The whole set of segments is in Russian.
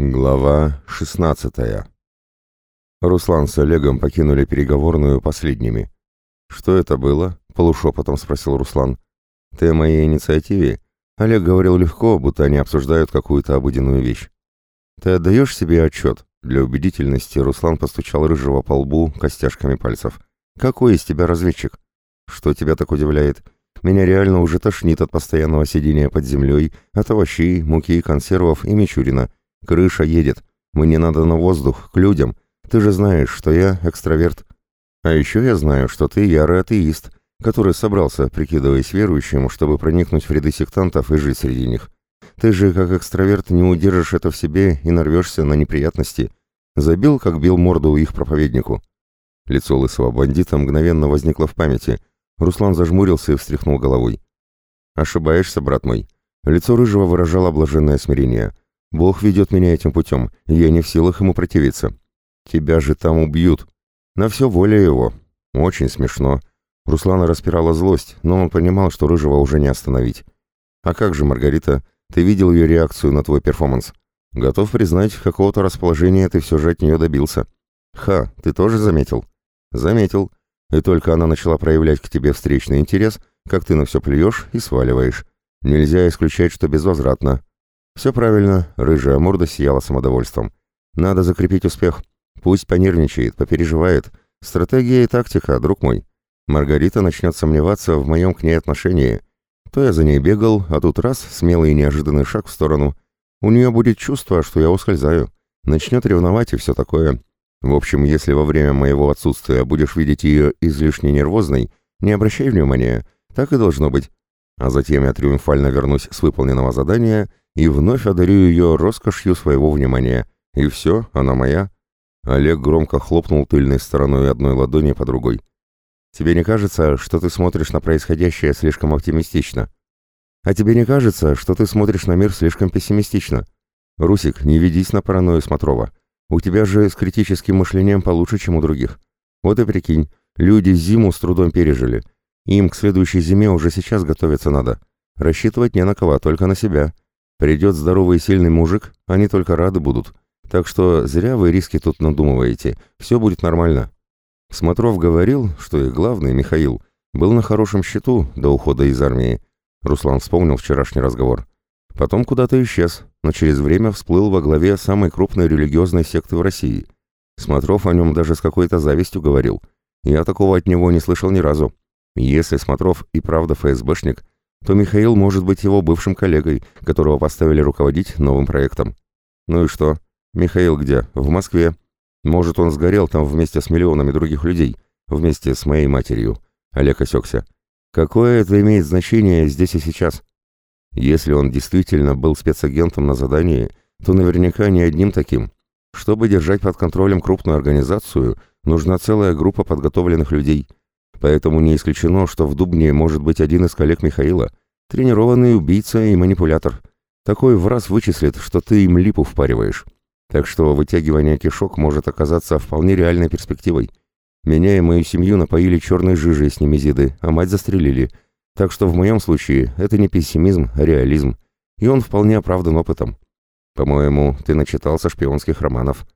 Глава 16 Руслан с Олегом покинули переговорную последними. «Что это было?» — полушепотом спросил Руслан. «Ты о моей инициативе?» Олег говорил легко, будто они обсуждают какую-то обыденную вещь. «Ты отдаешь себе отчет?» Для убедительности Руслан постучал Рыжего по лбу костяшками пальцев. «Какой из тебя разведчик? Что тебя так удивляет? Меня реально уже тошнит от постоянного сидения под землей, от овощей, муки, консервов и мичурина». Крыша едет. Мне надо на воздух, к людям. Ты же знаешь, что я экстраверт. А еще я знаю, что ты ярый атеист, который собрался, прикидываясь верующим, чтобы проникнуть в ряды сектантов и жить среди них. Ты же, как экстраверт, не удержишь это в себе и нарвешься на неприятности. Забил, как бил морду их проповеднику. Лицо лысого бандита мгновенно возникло в памяти. Руслан зажмурился и встряхнул головой. «Ошибаешься, брат мой». Лицо рыжего выражало блаженное смирение – Бог ведет меня этим путем, я не в силах ему противиться. Тебя же там убьют. На все воля его. Очень смешно. Руслана распирала злость, но он понимал, что Рыжего уже не остановить. А как же, Маргарита, ты видел ее реакцию на твой перформанс? Готов признать, какого-то расположения ты все же от нее добился. Ха, ты тоже заметил? Заметил. И только она начала проявлять к тебе встречный интерес, как ты на все плюешь и сваливаешь. Нельзя исключать, что безвозвратно. Все правильно, рыжая морда сияла самодовольством. Надо закрепить успех. Пусть понервничает, попереживает. Стратегия и тактика, друг мой. Маргарита начнет сомневаться в моем к ней отношении. То я за ней бегал, а тут раз, смелый и неожиданный шаг в сторону. У нее будет чувство, что я ускользаю. Начнет ревновать и все такое. В общем, если во время моего отсутствия будешь видеть ее излишне нервозной, не обращай внимания, так и должно быть. А затем я триумфально вернусь с выполненного задания и вновь одарю ее роскошью своего внимания. И все, она моя. Олег громко хлопнул тыльной стороной одной ладони по другой. Тебе не кажется, что ты смотришь на происходящее слишком оптимистично? А тебе не кажется, что ты смотришь на мир слишком пессимистично? Русик, не ведись на паранойю Смотрова. У тебя же с критическим мышлением получше, чем у других. Вот и прикинь, люди зиму с трудом пережили. Им к следующей зиме уже сейчас готовиться надо. Рассчитывать не на кого, а только на себя. Придет здоровый и сильный мужик, они только рады будут. Так что зря вы риски тут надумываете, все будет нормально. Смотров говорил, что их главный, Михаил, был на хорошем счету до ухода из армии. Руслан вспомнил вчерашний разговор. Потом куда-то исчез, но через время всплыл во главе самой крупной религиозной секты в России. Смотров о нем даже с какой-то завистью говорил. Я такого от него не слышал ни разу. Если Смотров и правда ФСБшник, то Михаил может быть его бывшим коллегой, которого поставили руководить новым проектом. Ну и что? Михаил где? В Москве. Может, он сгорел там вместе с миллионами других людей, вместе с моей матерью. Олег осекся. Какое это имеет значение здесь и сейчас? Если он действительно был спецагентом на задании, то наверняка не одним таким. Чтобы держать под контролем крупную организацию, нужна целая группа подготовленных людей – Поэтому не исключено, что в Дубне может быть один из коллег Михаила, тренированный убийца и манипулятор. Такой в раз вычислит, что ты им липу впариваешь. Так что вытягивание кишок может оказаться вполне реальной перспективой. Меня и мою семью напоили черной жижей с немезиды, а мать застрелили. Так что в моем случае это не пессимизм, а реализм. И он вполне оправдан опытом. По-моему, ты начитался шпионских романов.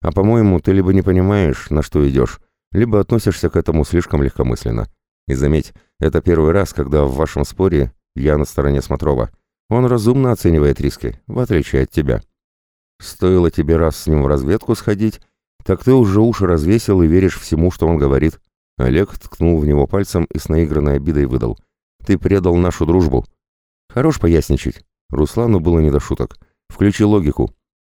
А по-моему, ты либо не понимаешь, на что идешь, либо относишься к этому слишком легкомысленно. И заметь, это первый раз, когда в вашем споре я на стороне Смотрова. Он разумно оценивает риски, в отличие от тебя. Стоило тебе раз с ним в разведку сходить, так ты уже уши развесил и веришь всему, что он говорит. Олег ткнул в него пальцем и с наигранной обидой выдал. Ты предал нашу дружбу. Хорош поясничать. Руслану было не до шуток. Включи логику.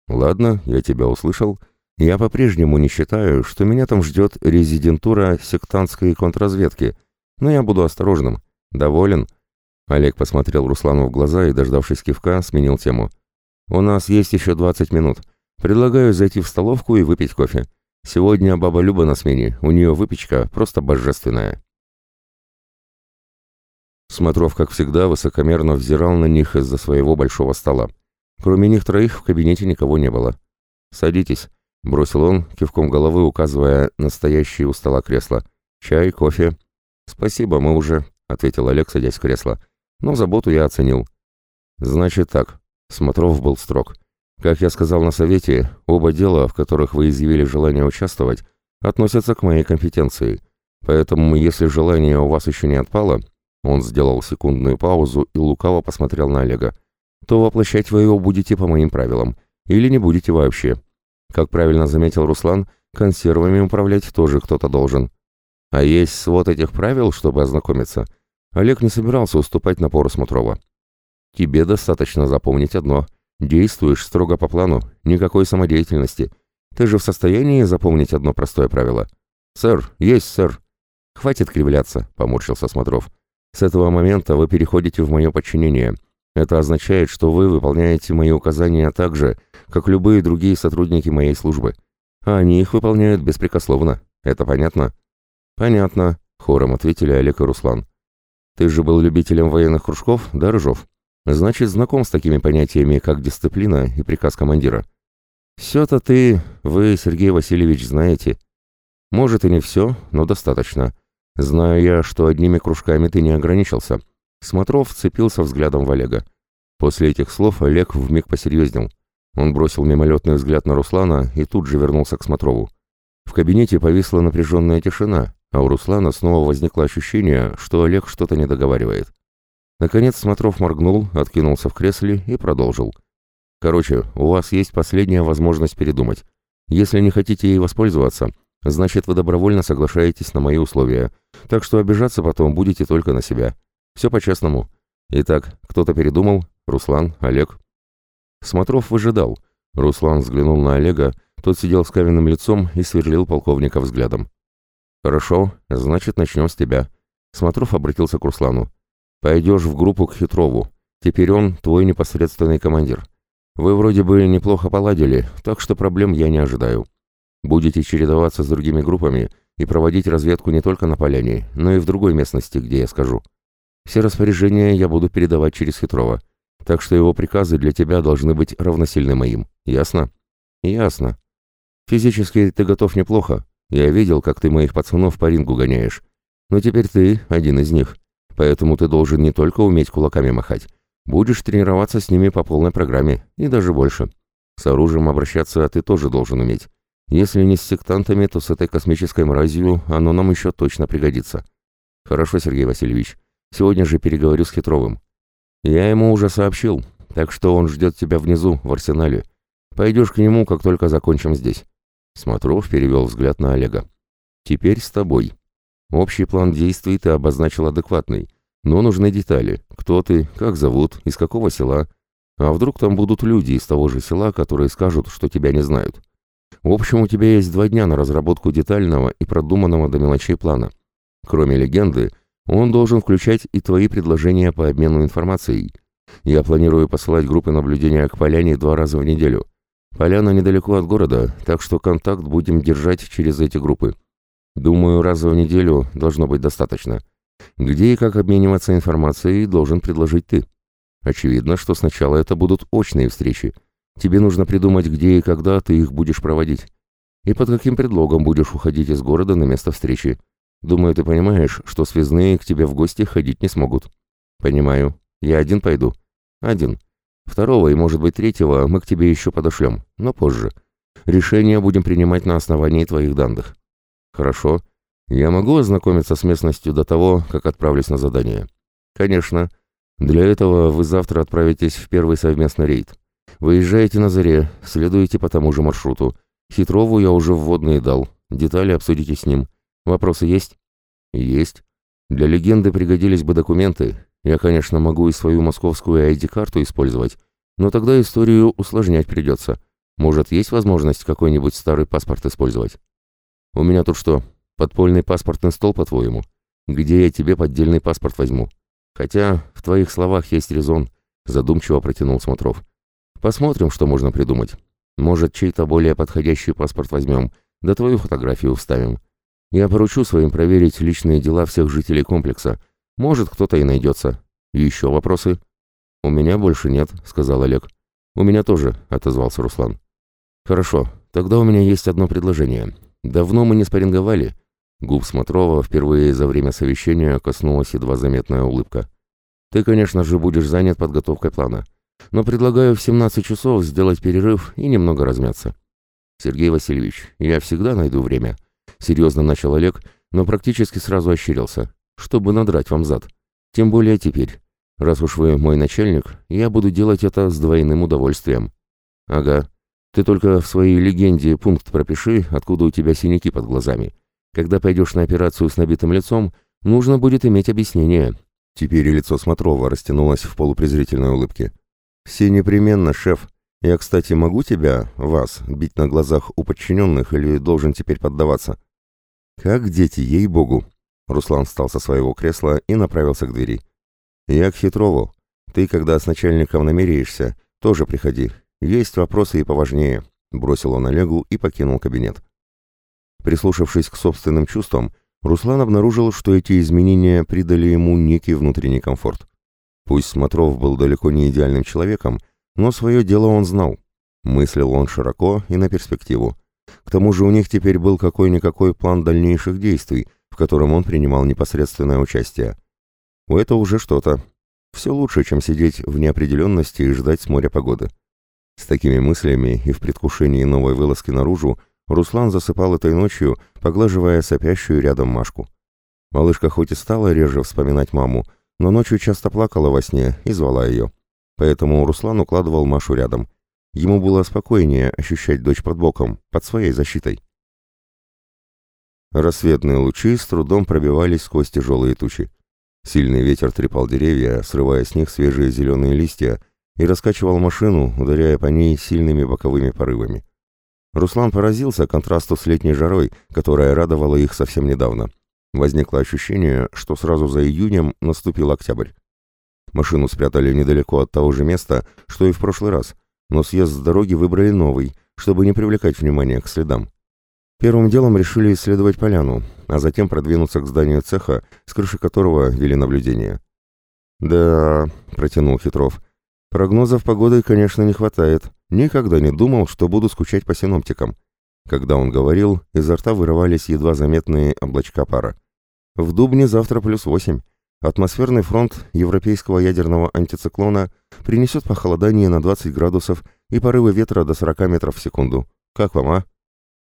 Ладно, я тебя услышал. Я по-прежнему не считаю, что меня там ждет резидентура сектантской контрразведки, но я буду осторожным. Доволен?» Олег посмотрел Руслану в глаза и, дождавшись кивка, сменил тему. «У нас есть еще 20 минут. Предлагаю зайти в столовку и выпить кофе. Сегодня баба Люба на смене, у нее выпечка просто божественная». Смотров, как всегда, высокомерно взирал на них из-за своего большого стола. Кроме них троих в кабинете никого не было. «Садитесь», Бросил он, кивком головы указывая на стоящее у стола кресло. «Чай, кофе?» «Спасибо, мы уже», — ответил Олег, садясь в кресло. «Но заботу я оценил». «Значит так», — Смотров был строг. Как я сказал на совете, оба дела, в которых вы изъявили желание участвовать, относятся к моей компетенции. Поэтому, если желание у вас еще не отпало, он сделал секундную паузу и лукаво посмотрел на Олега, то воплощать вы его будете по моим правилам, или не будете вообще. Как правильно заметил Руслан, консервами управлять тоже кто-то должен. А есть свод этих правил, чтобы ознакомиться. Олег не собирался уступать напору Смотрова. Тебе достаточно запомнить одно. Действуешь строго по плану, никакой самодеятельности. Ты же в состоянии запомнить одно простое правило? Сэр, есть, сэр. Хватит кривляться, поморщился Смотров. С этого момента вы переходите в мое подчинение. Это означает, что вы выполняете мои указания так же, как любые другие сотрудники моей службы. А они их выполняют беспрекословно. Это понятно? Понятно, хором ответили Олег и Руслан. Ты же был любителем военных кружков, да, Рыжов? Значит, знаком с такими понятиями, как дисциплина и приказ командира. Все-то ты, вы, Сергей Васильевич, знаете. Может и не все, но достаточно. Знаю я, что одними кружками ты не ограничился. Смотров вцепился взглядом в Олега. После этих слов Олег вмиг посерьезнел. Он бросил мимолетный взгляд на Руслана и тут же вернулся к Смотрову. В кабинете повисла напряженная тишина, а у Руслана снова возникло ощущение, что Олег что-то не договаривает. Наконец Смотров моргнул, откинулся в кресле и продолжил. «Короче, у вас есть последняя возможность передумать. Если не хотите ей воспользоваться, значит, вы добровольно соглашаетесь на мои условия, так что обижаться потом будете только на себя. Все по-честному. Итак, кто-то передумал? Руслан? Олег?» Смотров выжидал. Руслан взглянул на Олега, тот сидел с каменным лицом и сверлил полковника взглядом. «Хорошо, значит, начнем с тебя». Смотров обратился к Руслану. Пойдешь в группу к Хитрову. Теперь он твой непосредственный командир. Вы вроде бы неплохо поладили, так что проблем я не ожидаю. Будете чередоваться с другими группами и проводить разведку не только на поляне, но и в другой местности, где я скажу. Все распоряжения я буду передавать через Хитрова, так что его приказы для тебя должны быть равносильны моим. Ясно? Ясно. Физически ты готов неплохо. Я видел, как ты моих пацанов по рингу гоняешь. Но теперь ты один из них. Поэтому ты должен не только уметь кулаками махать. Будешь тренироваться с ними по полной программе, и даже больше. С оружием обращаться ты тоже должен уметь. Если не с сектантами, то с этой космической мразью оно нам еще точно пригодится. Хорошо, Сергей Васильевич. Сегодня же переговорю с Хитровым. Я ему уже сообщил, так что он ждет тебя внизу, в арсенале. Пойдешь к нему, как только закончим здесь. Смотров перевел взгляд на Олега. Теперь с тобой. Общий план действий ты обозначил адекватный, но нужны детали. Кто ты, как зовут, из какого села. А вдруг там будут люди из того же села, которые скажут, что тебя не знают. В общем, у тебя есть два дня на разработку детального и продуманного до мелочей плана. Кроме легенды, он должен включать и твои предложения по обмену информацией. Я планирую посылать группы наблюдения к поляне два раза в неделю. Поляна недалеко от города, так что контакт будем держать через эти группы. Думаю, раза в неделю должно быть достаточно. Где и как обмениваться информацией, должен предложить ты. Очевидно, что сначала это будут очные встречи. Тебе нужно придумать, где и когда ты их будешь проводить. И под каким предлогом будешь уходить из города на место встречи. Думаю, ты понимаешь, что связные к тебе в гости ходить не смогут. Понимаю. Я один пойду. Один. Второго и, может быть, третьего мы к тебе еще подошлем, но позже. Решение будем принимать на основании твоих данных. Хорошо. Я могу ознакомиться с местностью до того, как отправлюсь на задание? Конечно. Для этого вы завтра отправитесь в первый совместный рейд. Выезжаете на заре, следуете по тому же маршруту. Хитрову я уже вводные дал. Детали обсудите с ним. Вопросы есть? Есть. Для легенды пригодились бы документы. Я, конечно, могу и свою московскую ID-карту использовать, но тогда историю усложнять придется. Может, есть возможность какой-нибудь старый паспорт использовать? «У меня тут что, подпольный паспортный стол, по-твоему? Где я тебе поддельный паспорт возьму? Хотя в твоих словах есть резон», — задумчиво протянул Смотров. «Посмотрим, что можно придумать. Может, чей-то более подходящий паспорт возьмем, да твою фотографию вставим. Я поручу своим проверить личные дела всех жителей комплекса. Может, кто-то и найдется. Еще вопросы?» «У меня больше нет», — сказал Олег. «У меня тоже», — отозвался Руслан. «Хорошо, тогда у меня есть одно предложение. Давно мы не спарринговали. Губ Смотрова впервые за время совещания коснулась едва заметная улыбка. Ты, конечно же, будешь занят подготовкой плана. но предлагаю в 17 часов сделать перерыв и немного размяться. Сергей Васильевич, я всегда найду время. Серьезно начал Олег, но практически сразу ощерился, чтобы надрать вам зад. Тем более теперь. Раз уж вы мой начальник, я буду делать это с двойным удовольствием. Ага. Ты только в своей легенде пункт пропиши, откуда у тебя синяки под глазами. Когда пойдешь на операцию с набитым лицом, нужно будет иметь объяснение. Теперь и лицо Смотрова растянулось в полупрезрительной улыбке. «Все непременно, шеф. Я, кстати, могу тебя, вас, бить на глазах у подчиненных или должен теперь поддаваться?» «Как дети, ей-богу!» Руслан встал со своего кресла и направился к двери. «Я к Хитрову. Ты, когда с начальником намеряешься, тоже приходи. Есть вопросы и поважнее», — бросил он Олегу и покинул кабинет. Прислушавшись к собственным чувствам, Руслан обнаружил, что эти изменения придали ему некий внутренний комфорт. Пусть Смотров был далеко не идеальным человеком, но свое дело он знал. Мыслил он широко и на перспективу. К тому же у них теперь был какой-никакой план дальнейших действий, в котором он принимал непосредственное участие. У этого уже что-то. Все лучше, чем сидеть в неопределенности и ждать с моря погоды. С такими мыслями и в предвкушении новой вылазки наружу Руслан засыпал этой ночью, поглаживая сопящую рядом Машку. Малышка хоть и стала реже вспоминать маму, но ночью часто плакала во сне и звала ее. Поэтому Руслан укладывал Машу рядом. Ему было спокойнее ощущать дочь под боком, под своей защитой. Рассветные лучи с трудом пробивались сквозь тяжелые тучи. Сильный ветер трепал деревья, срывая с них свежие зеленые листья, и раскачивал машину, ударяя по ней сильными боковыми порывами. Руслан поразился контрасту с летней жарой, которая радовала их совсем недавно. Возникло ощущение, что сразу за июнем наступил октябрь. Машину спрятали недалеко от того же места, что и в прошлый раз, но съезд с дороги выбрали новый, чтобы не привлекать внимания к следам. Первым делом решили исследовать поляну, а затем продвинуться к зданию цеха, с крыши которого вели наблюдение. «Да», — протянул Хитров, — «прогнозов погоды, конечно, не хватает. Никогда не думал, что буду скучать по синоптикам». Когда он говорил, изо рта вырывались едва заметные облачка пара. «В Дубне завтра плюс восемь. Атмосферный фронт европейского ядерного антициклона принесет похолодание на 20 градусов и порывы ветра до 40 метров в секунду. Как вам, а?»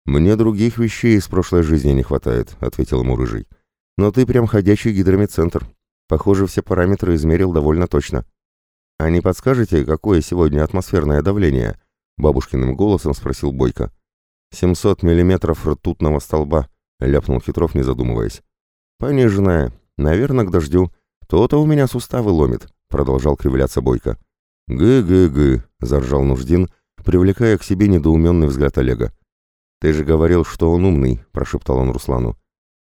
«Мне других вещей из прошлой жизни не хватает», — ответил ему Рыжий. «Но ты прям ходячий гидрометцентр. Похоже, все параметры измерил довольно точно». «А не подскажете, какое сегодня атмосферное давление?» — бабушкиным голосом спросил Бойко. «Семьсот миллиметров ртутного столба», — ляпнул Хитров, не задумываясь. «Пониженное. Наверное, к дождю. То-то у меня суставы ломит», — продолжал кривляться Бойко. «Гы-гы-гы», — заржал Нуждин, привлекая к себе недоуменный взгляд Олега. «Ты же говорил, что он умный», — прошептал он Руслану.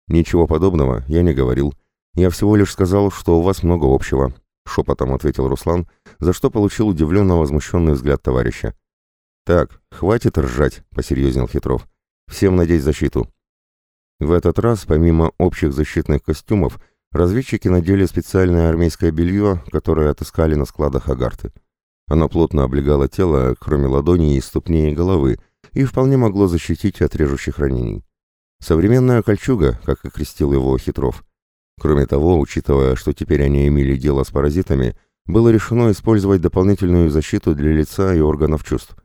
«Ничего подобного я не говорил. Я всего лишь сказал, что у вас много общего», — шепотом ответил Руслан, за что получил удивленно возмущенный взгляд товарища. «Так, хватит ржать», — посерьезнел Хитров. «Всем надеть защиту». В этот раз, помимо общих защитных костюмов, разведчики надели специальное армейское белье, которое отыскали на складах Агарты. Оно плотно облегало тело, кроме ладоней и ступней и головы, и вполне могло защитить от режущих ранений. Современная кольчуга, как и крестил его Хитров. Кроме того, учитывая, что теперь они имели дело с паразитами, было решено использовать дополнительную защиту для лица и органов чувств.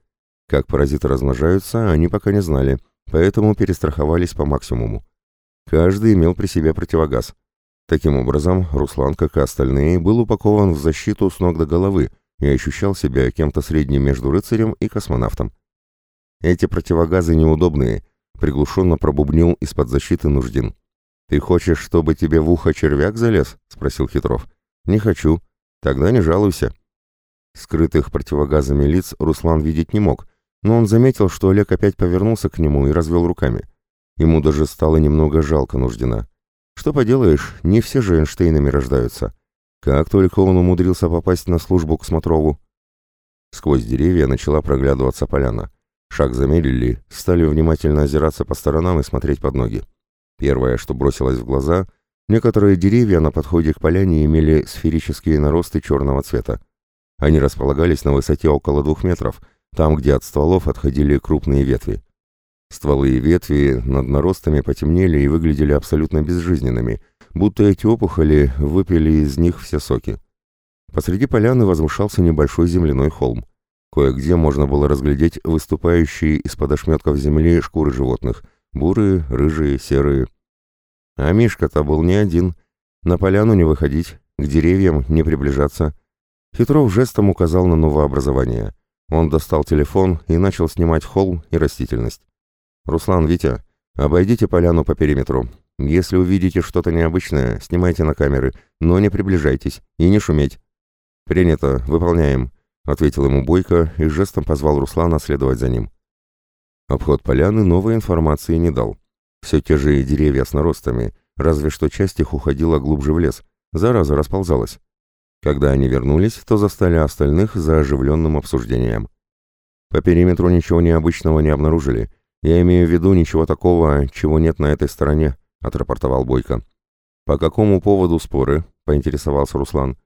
Как паразиты размножаются, они пока не знали, поэтому перестраховались по максимуму. Каждый имел при себе противогаз. Таким образом, Руслан, как и остальные, был упакован в защиту с ног до головы и ощущал себя кем-то средним между рыцарем и космонавтом. Эти противогазы неудобные, приглушенно пробубнил из-под защиты Нуждин. Ты хочешь, чтобы тебе в ухо червяк залез? спросил Хитров. Не хочу. Тогда не жалуйся. Скрытых противогазами лиц Руслан видеть не мог, но он заметил, что Олег опять повернулся к нему и развел руками. Ему даже стало немного жалко Нуждина. Что поделаешь, не все же Эйнштейнами рождаются. Как только он умудрился попасть на службу к Смотрову. Сквозь деревья начала проглядываться поляна. Шаг замедлили, стали внимательно озираться по сторонам и смотреть под ноги. Первое, что бросилось в глаза, некоторые деревья на подходе к поляне имели сферические наросты черного цвета. Они располагались на высоте около двух метров, там, где от стволов отходили крупные ветви. Стволы и ветви над наростами потемнели и выглядели абсолютно безжизненными, будто эти опухоли выпили из них все соки. Посреди поляны возвышался небольшой земляной холм. Кое-где можно было разглядеть выступающие из-под ошметков земли шкуры животных — бурые, рыжие, серые. А Мишка-то был не один. На поляну не выходить, к деревьям не приближаться. Хитров жестом указал на новообразование. Он достал телефон и начал снимать холм и растительность. «Руслан, Витя, обойдите поляну по периметру. Если увидите что-то необычное, снимайте на камеры, но не приближайтесь и не шуметь». «Принято, выполняем», — ответил ему Бойко и жестом позвал Руслана следовать за ним. Обход поляны новой информации не дал. Все те же деревья с наростами, разве что часть их уходила глубже в лес, зараза расползалась. Когда они вернулись, то застали остальных за оживленным обсуждением. По периметру ничего необычного не обнаружили. Я имею в виду ничего такого, чего нет на этой стороне, отрапортовал Бойко. По какому поводу споры? поинтересовался Руслан.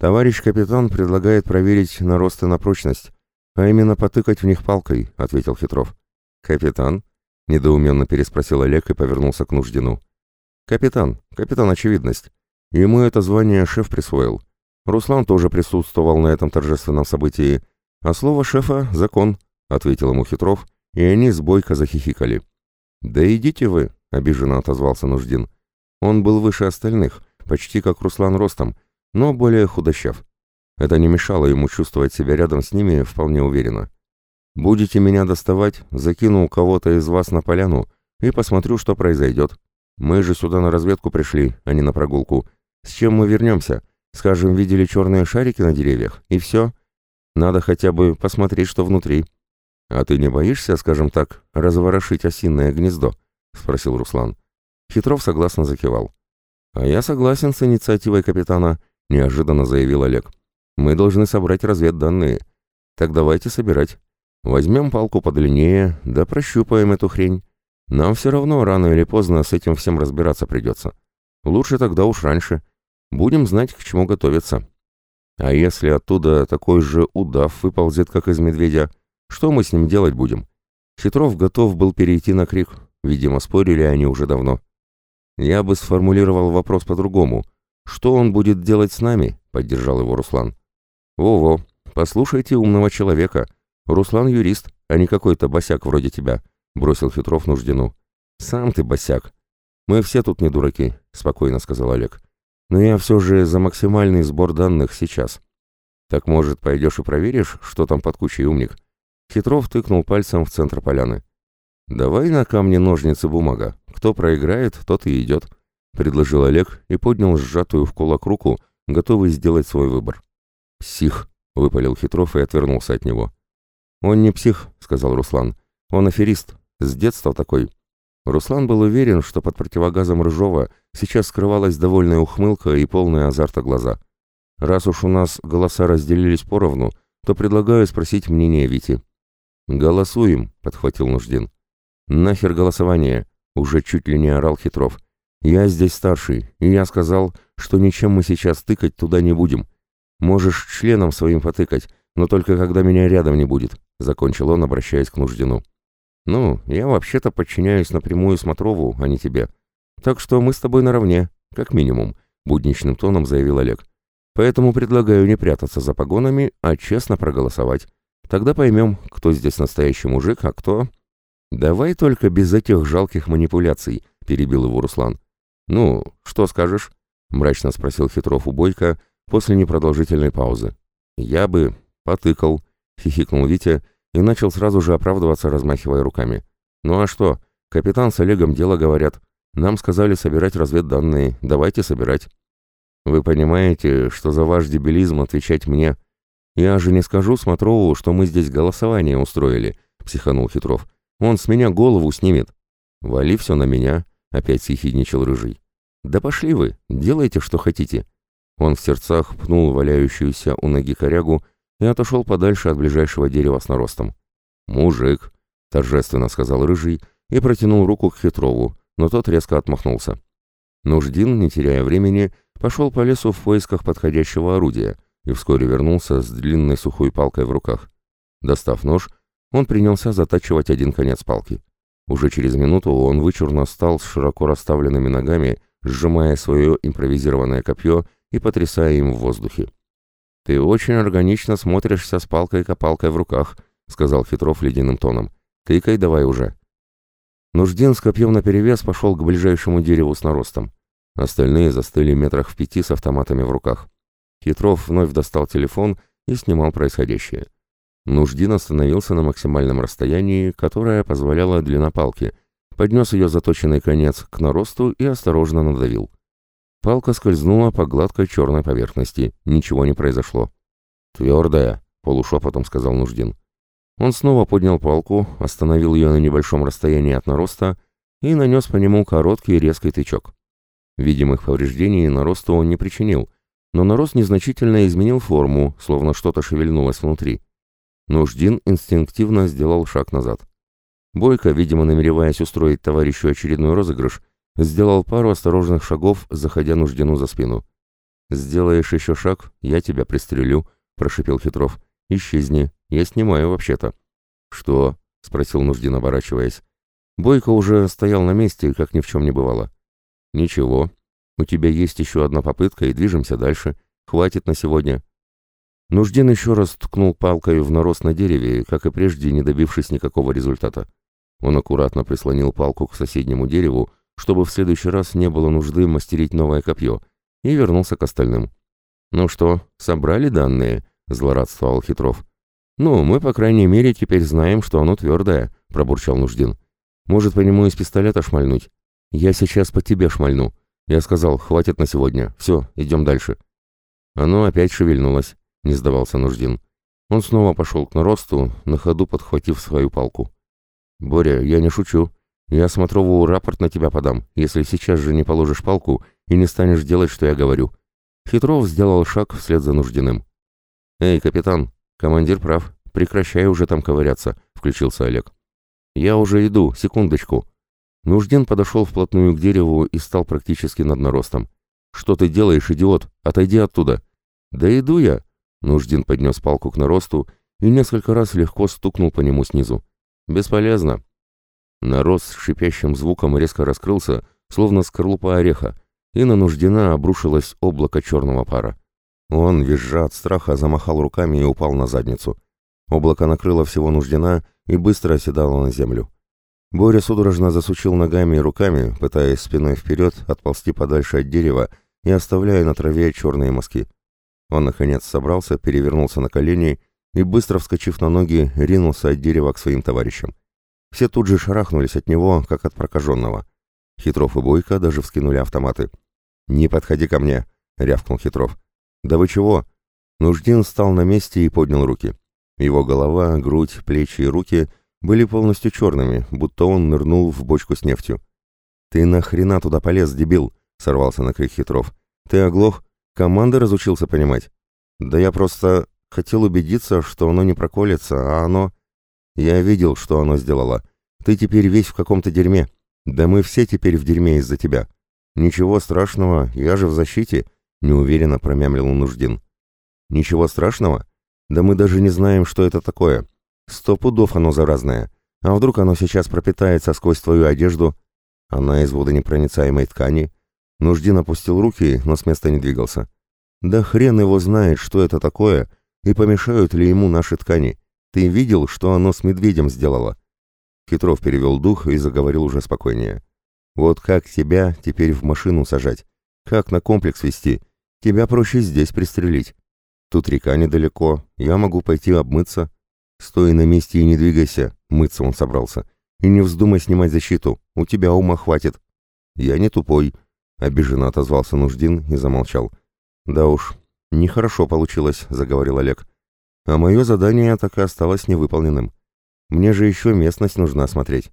Товарищ капитан предлагает проверить наросты на прочность, а именно потыкать в них палкой, ответил Хитров. Капитан? недоуменно переспросил Олег и повернулся к Нуждину. Капитан, капитан очевидность. Ему это звание шеф присвоил. Руслан тоже присутствовал на этом торжественном событии, а слово шефа — закон, — ответил ему Хитров, и они с Бойко захихикали. «Да идите вы», — обиженно отозвался Нуждин. Он был выше остальных, почти как Руслан ростом, но более худощав. Это не мешало ему чувствовать себя рядом с ними вполне уверенно. «Будете меня доставать, закину кого-то из вас на поляну и посмотрю, что произойдет. Мы же сюда на разведку пришли, а не на прогулку. С чем мы вернемся? Скажем, видели черные шарики на деревьях, и все. Надо хотя бы посмотреть, что внутри. А ты не боишься, скажем так, разворошить осиное гнездо? Спросил Руслан. Хитров согласно закивал. А я согласен с инициативой капитана, неожиданно заявил Олег. Мы должны собрать разведданные. Так давайте собирать. Возьмем палку подлиннее, да прощупаем эту хрень. Нам все равно рано или поздно с этим всем разбираться придется. Лучше тогда уж раньше. Будем знать, к чему готовиться. А если оттуда такой же удав выползет, как из медведя, что мы с ним делать будем? Хитров готов был перейти на крик. Видимо, спорили они уже давно. Я бы сформулировал вопрос по-другому. Что он будет делать с нами? Поддержал его Руслан. Во-во, послушайте умного человека. Руслан юрист, а не какой-то босяк вроде тебя, бросил Хитров нуждену. Сам ты босяк. Мы все тут не дураки, спокойно сказал Олег. Но я все же за максимальный сбор данных сейчас. Так, может, пойдешь и проверишь, что там под кучей умник?» Хитров тыкнул пальцем в центр поляны. «Давай на камне ножницы бумага. Кто проиграет, тот и идет», — предложил Олег и поднял сжатую в кулак руку, готовый сделать свой выбор. «Псих», — выпалил Хитров и отвернулся от него. «Он не псих», — сказал Руслан. «Он аферист. С детства такой. Руслан был уверен, что под противогазом Рыжова сейчас скрывалась довольная ухмылка и полная азарта глаза. «Раз уж у нас голоса разделились поровну, то предлагаю спросить мнение Вити». «Голосуем», — подхватил Нуждин. «Нахер голосование», — уже чуть ли не орал Хитров. «Я здесь старший, и я сказал, что ничем мы сейчас тыкать туда не будем. Можешь членом своим потыкать, но только когда меня рядом не будет», — закончил он, обращаясь к Нуждину. «Ну, я вообще-то подчиняюсь напрямую Смотрову, а не тебе. Так что мы с тобой наравне, как минимум», — будничным тоном заявил Олег. «Поэтому предлагаю не прятаться за погонами, а честно проголосовать. Тогда поймем, кто здесь настоящий мужик, а кто...» «Давай только без этих жалких манипуляций», — перебил его Руслан. «Ну, что скажешь?» — мрачно спросил Хитров у Бойко после непродолжительной паузы. «Я бы потыкал», — хихикнул Витя, — и начал сразу же оправдываться, размахивая руками. «Ну а что? Капитан с Олегом дело говорят. Нам сказали собирать разведданные. Давайте собирать». «Вы понимаете, что за ваш дебилизм отвечать мне? Я же не скажу Смотрову, что мы здесь голосование устроили», — психанул Хитров. «Он с меня голову снимет». «Вали все на меня», — опять съехидничал Рыжий. «Да пошли вы, делайте, что хотите». Он в сердцах пнул валяющуюся у ноги корягу и отошел подальше от ближайшего дерева с наростом. «Мужик», — торжественно сказал Рыжий и протянул руку к Хитрову, но тот резко отмахнулся. Нуждин, не теряя времени, пошел по лесу в поисках подходящего орудия и вскоре вернулся с длинной сухой палкой в руках. Достав нож, он принялся затачивать один конец палки. Уже через минуту он вычурно стал с широко расставленными ногами, сжимая свое импровизированное копье и потрясая им в воздухе. «Ты очень органично смотришься с палкой-копалкой в руках», — сказал Хитров ледяным тоном. «Тыкай давай уже». Нуждин с копьем наперевес пошел к ближайшему дереву с наростом. Остальные застыли метрах в пяти с автоматами в руках. Хитров вновь достал телефон и снимал происходящее. Нуждин остановился на максимальном расстоянии, которое позволяло длина палки, поднес ее заточенный конец к наросту и осторожно надавил. Палка скользнула по гладкой черной поверхности, ничего не произошло. «Твердая», — полушепотом сказал Нуждин. Он снова поднял палку, остановил ее на небольшом расстоянии от нароста и нанес по нему короткий резкий тычок. Видимых повреждений наросту он не причинил, но нарост незначительно изменил форму, словно что-то шевельнулось внутри. Нуждин инстинктивно сделал шаг назад. Бойко, видимо, намереваясь устроить товарищу очередной розыгрыш, сделал пару осторожных шагов, заходя Нуждину за спину. «Сделаешь еще шаг, я тебя пристрелю», — прошипел Хитров. «Исчезни, я снимаю вообще-то». «Что?» — спросил Нуждин, оборачиваясь. Бойко уже стоял на месте, как ни в чем не бывало. «Ничего. У тебя есть еще одна попытка, и движемся дальше. Хватит на сегодня». Нуждин еще раз ткнул палкой в нарост на дереве, как и прежде, не добившись никакого результата. Он аккуратно прислонил палку к соседнему дереву, чтобы в следующий раз не было нужды мастерить новое копье, и вернулся к остальным. «Ну что, собрали данные?» — злорадствовал Хитров. «Ну, мы, по крайней мере, теперь знаем, что оно твердое», — пробурчал Нуждин. «Может, по нему из пистолета шмальнуть?» «Я сейчас по тебе шмальну». Я сказал, хватит на сегодня. Все, идем дальше. Оно опять шевельнулось, не сдавался Нуждин. Он снова пошел к наросту, на ходу подхватив свою палку. «Боря, я не шучу. Я Смотрову рапорт на тебя подам, если сейчас же не положишь палку и не станешь делать, что я говорю». Хитров сделал шаг вслед за Нуждиным. «Эй, капитан, командир прав. Прекращай уже там ковыряться», — включился Олег. «Я уже иду, секундочку». Нуждин подошел вплотную к дереву и стал практически над наростом. «Что ты делаешь, идиот? Отойди оттуда!» «Да иду я!» Нуждин поднес палку к наросту и несколько раз легко стукнул по нему снизу. «Бесполезно!» Нарост с шипящим звуком резко раскрылся, словно скорлупа ореха, и на Нуждина обрушилось облако черного пара. Он, визжа от страха, замахал руками и упал на задницу. Облако накрыло всего Нуждина и быстро оседало на землю. Боря судорожно засучил ногами и руками, пытаясь спиной вперед отползти подальше от дерева и оставляя на траве черные мазки. Он, наконец, собрался, перевернулся на колени и, быстро вскочив на ноги, ринулся от дерева к своим товарищам. Все тут же шарахнулись от него, как от прокаженного. Хитров и Бойко даже вскинули автоматы. «Не подходи ко мне!» — рявкнул Хитров. «Да вы чего?» Нуждин встал на месте и поднял руки. Его голова, грудь, плечи и руки были полностью черными, будто он нырнул в бочку с нефтью. «Ты нахрена туда полез, дебил?» — сорвался на крик Хитров. «Ты оглох? Команда разучился понимать?» «Да я просто хотел убедиться, что оно не проколется, а оно...» «Я видел, что оно сделало. Ты теперь весь в каком-то дерьме. Да мы все теперь в дерьме из-за тебя. Ничего страшного, я же в защите», — неуверенно промямлил Нуждин. «Ничего страшного? Да мы даже не знаем, что это такое. Сто пудов оно заразное. А вдруг оно сейчас пропитается сквозь твою одежду? Она из водонепроницаемой ткани. Нуждин опустил руки, но с места не двигался. Да хрен его знает, что это такое, и помешают ли ему наши ткани. Ты видел, что оно с медведем сделало?» Хитров перевел дух и заговорил уже спокойнее. «Вот как тебя теперь в машину сажать? Как на комплекс вести? Тебя проще здесь пристрелить. Тут река недалеко, я могу пойти обмыться. «Стой на месте и не двигайся», — мыться он собрался. «И не вздумай снимать защиту, у тебя ума хватит». «Я не тупой», — обиженно отозвался Нуждин и замолчал. «Да уж, нехорошо получилось», — заговорил Олег. «А мое задание так и осталось невыполненным. Мне же еще местность нужно осмотреть».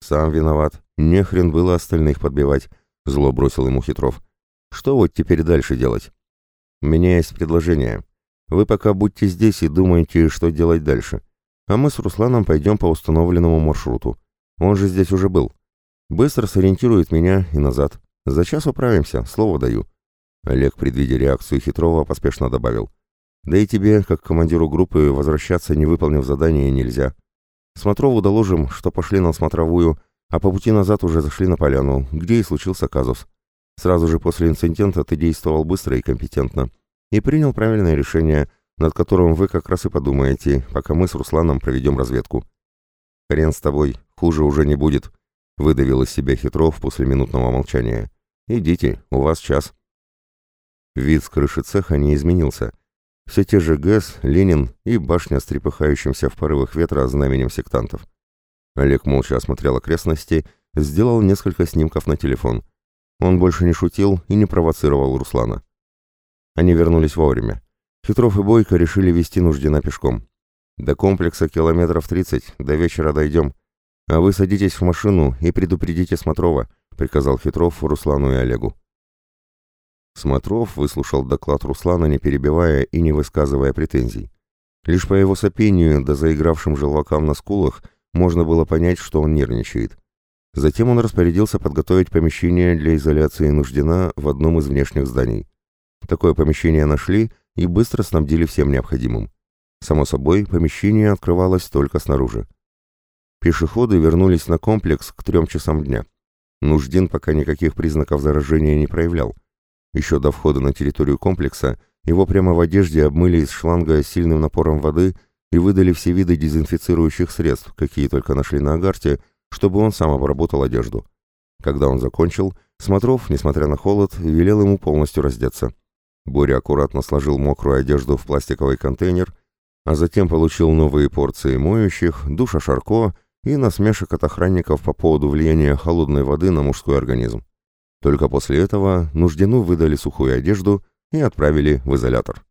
«Сам виноват. Не хрен было остальных подбивать», — зло бросил ему Хитров. «Что вот теперь дальше делать?» «У меня есть предложение. Вы пока будьте здесь и думайте, что делать дальше. А мы с Русланом пойдем по установленному маршруту. Он же здесь уже был. Быстро сориентирует меня и назад. За час управимся, слово даю». Олег, предвидя реакцию Хитрова, поспешно добавил. «Да и тебе, как командиру группы, возвращаться, не выполнив задание, нельзя. Смотрову доложим, что пошли на смотровую, а по пути назад уже зашли на поляну, где и случился казус. Сразу же после инцидента ты действовал быстро и компетентно. И принял правильное решение, над которым вы как раз и подумаете, пока мы с Русланом проведем разведку. «Хрен с тобой, хуже уже не будет», — выдавил из себя Хитров после минутного молчания. «Идите, у вас час». Вид с крыши цеха не изменился. Все те же ГЭС, Ленин и башня с трепыхающимся в порывах ветра знаменем сектантов. Олег молча осмотрел окрестности, сделал несколько снимков на телефон. Он больше не шутил и не провоцировал Руслана. Они вернулись вовремя. Хитров и Бойко решили вести Нуждина пешком. До комплекса километров тридцать, до вечера дойдем. А вы садитесь в машину и предупредите Смотрова, приказал Хитров Руслану и Олегу. Смотров выслушал доклад Руслана, не перебивая и не высказывая претензий. Лишь по его сопению да заигравшим желвакам на скулах можно было понять, что он нервничает. Затем он распорядился подготовить помещение для изоляции Нуждина в одном из внешних зданий. Такое помещение нашли и быстро снабдили всем необходимым. Само собой, помещение открывалось только снаружи. Пешеходы вернулись на комплекс к трем часам дня. Нуждин пока никаких признаков заражения не проявлял. Еще до входа на территорию комплекса его прямо в одежде обмыли из шланга сильным напором воды и выдали все виды дезинфицирующих средств, какие только нашли на Агарте, чтобы он сам обработал одежду. Когда он закончил, Смотров, несмотря на холод, велел ему полностью раздеться. Боря аккуратно сложил мокрую одежду в пластиковый контейнер, а затем получил новые порции моющих, душа Шарко и насмешек от охранников по поводу влияния холодной воды на мужской организм. Только после этого Нуждену выдали сухую одежду и отправили в изолятор.